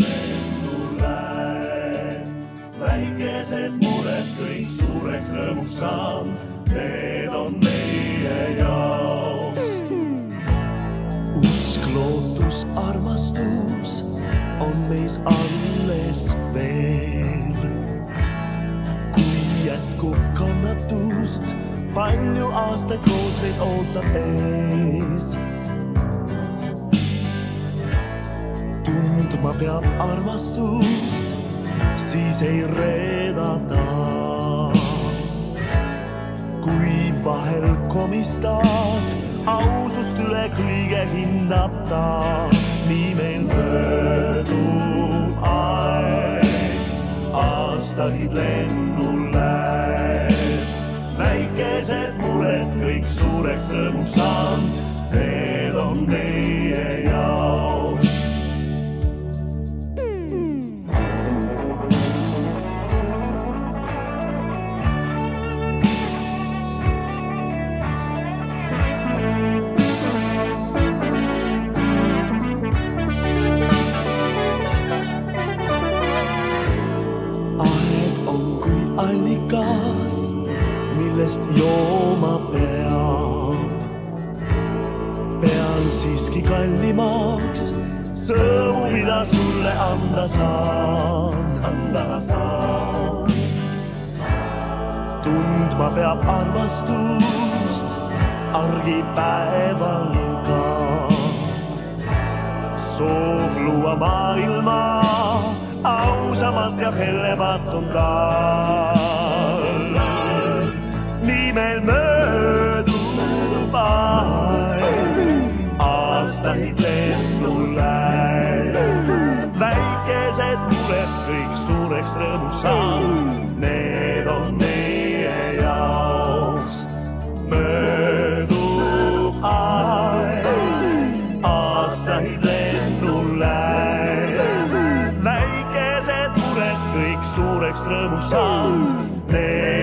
lendulaev. väikesed mured kõik suureks rõõmuks saan, need on meie jaoks. usk, lootus, armastus on meis alles veel. kui jätkub kannatust, palju aastaid koos meid ootab ees tundma peab armastust, siis ei reedata. kui vahel komistad, ausust üle kõige hindab ta. nii meil möödub aeg, aastaid lennul läheb, väikesed mured kõik suureks rõõmuks saanud, need on meie millest jooma peab. pean siiski kallimaks sõõmu, mida sulle anda saan, anda saan. tundma peab armastust argipäeval ka. soov luua maailma ausamalt ja hellemat on tal. Aastaid lennul läheb. väikesed mured kõik suureks rõõmuks saanud, need on meie jaoks. möödub aeg, aastaid lennul läheb väikesed mured kõik suureks rõõmuks on need.